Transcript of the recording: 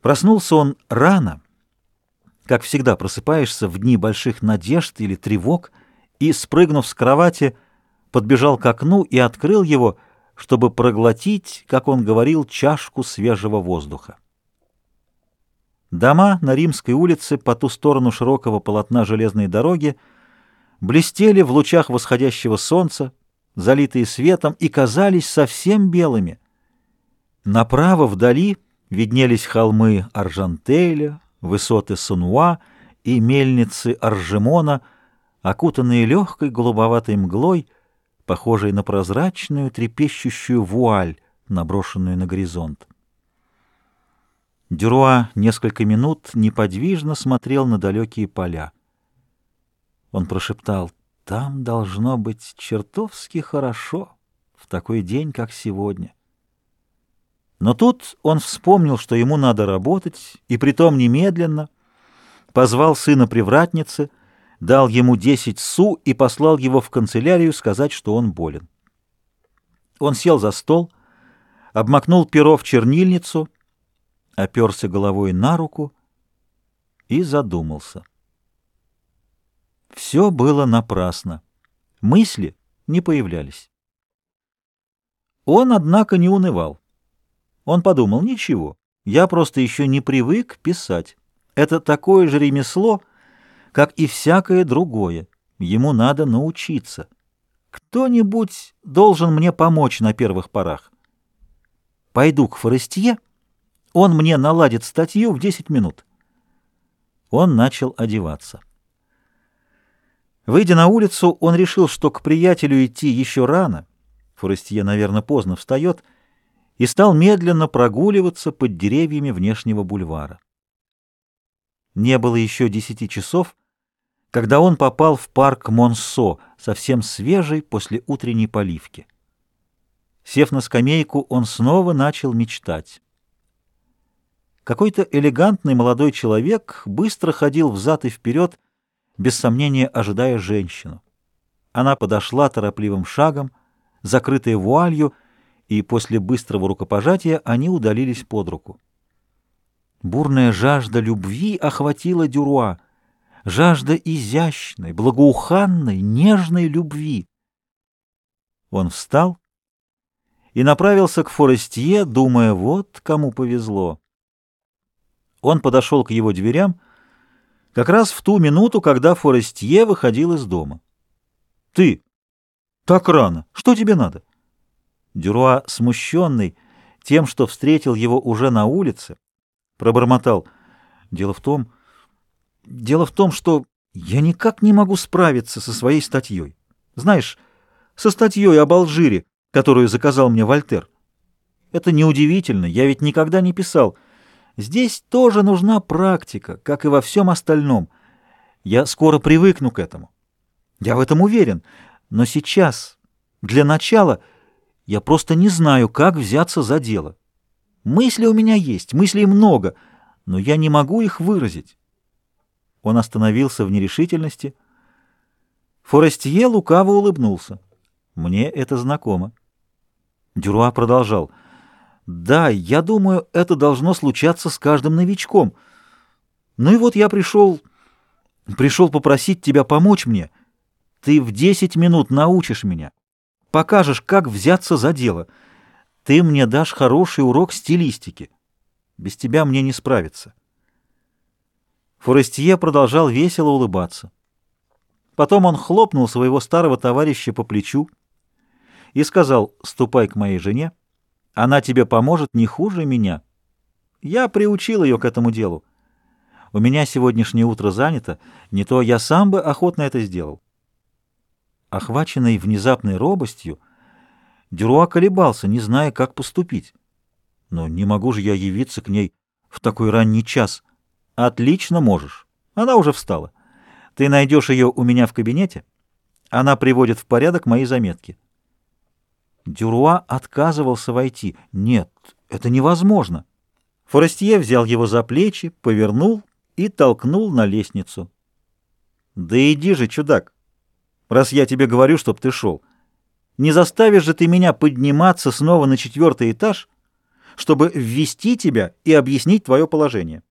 Проснулся он рано, как всегда просыпаешься в дни больших надежд или тревог, и, спрыгнув с кровати, подбежал к окну и открыл его, чтобы проглотить, как он говорил, чашку свежего воздуха. Дома на Римской улице по ту сторону широкого полотна железной дороги блестели в лучах восходящего солнца, залитые светом, и казались совсем белыми. Направо вдали виднелись холмы Аржантеля, высоты Сануа и мельницы Аржемона, окутанные легкой голубоватой мглой, похожей на прозрачную трепещущую вуаль, наброшенную на горизонт. Дюруа несколько минут неподвижно смотрел на далекие поля. Он прошептал, «Там должно быть чертовски хорошо в такой день, как сегодня». Но тут он вспомнил, что ему надо работать, и притом немедленно, позвал сына привратницы, дал ему десять су и послал его в канцелярию сказать, что он болен. Он сел за стол, обмакнул перо в чернильницу — оперся головой на руку и задумался. Все было напрасно. Мысли не появлялись. Он, однако, не унывал. Он подумал, ничего, я просто еще не привык писать. Это такое же ремесло, как и всякое другое. Ему надо научиться. Кто-нибудь должен мне помочь на первых порах. Пойду к Форестье он мне наладит статью в 10 минут. Он начал одеваться. Выйдя на улицу, он решил, что к приятелю идти еще рано, Форестье, наверное, поздно встает, и стал медленно прогуливаться под деревьями внешнего бульвара. Не было еще десяти часов, когда он попал в парк Монсо, совсем свежий после утренней поливки. Сев на скамейку, он снова начал мечтать. Какой-то элегантный молодой человек быстро ходил взад и вперед, без сомнения ожидая женщину. Она подошла торопливым шагом, закрытая вуалью, и после быстрого рукопожатия они удалились под руку. Бурная жажда любви охватила Дюруа, жажда изящной, благоуханной, нежной любви. Он встал и направился к Форестье, думая, вот кому повезло. Он подошел к его дверям как раз в ту минуту, когда Форестье выходил из дома. «Ты! Так рано! Что тебе надо?» Дюруа, смущенный тем, что встретил его уже на улице, пробормотал. «Дело в том... Дело в том, что я никак не могу справиться со своей статьей. Знаешь, со статьей об Алжире, которую заказал мне Вольтер. Это неудивительно, я ведь никогда не писал». Здесь тоже нужна практика, как и во всем остальном. Я скоро привыкну к этому. Я в этом уверен. Но сейчас, для начала, я просто не знаю, как взяться за дело. Мысли у меня есть, мыслей много, но я не могу их выразить. Он остановился в нерешительности. Форестье лукаво улыбнулся. Мне это знакомо. Дюруа продолжал — да, я думаю, это должно случаться с каждым новичком. Ну и вот я пришел... Пришел попросить тебя помочь мне. Ты в десять минут научишь меня. Покажешь, как взяться за дело. Ты мне дашь хороший урок стилистики. Без тебя мне не справиться. Форестье продолжал весело улыбаться. Потом он хлопнул своего старого товарища по плечу и сказал «Ступай к моей жене, она тебе поможет не хуже меня. Я приучил ее к этому делу. У меня сегодняшнее утро занято, не то я сам бы охотно это сделал. Охваченный внезапной робостью, Дюруа колебался, не зная, как поступить. Но не могу же я явиться к ней в такой ранний час. Отлично можешь. Она уже встала. Ты найдешь ее у меня в кабинете. Она приводит в порядок мои заметки. Дюруа отказывался войти. Нет, это невозможно. Форестье взял его за плечи, повернул и толкнул на лестницу. «Да иди же, чудак, раз я тебе говорю, чтоб ты шел. Не заставишь же ты меня подниматься снова на четвертый этаж, чтобы ввести тебя и объяснить твое положение.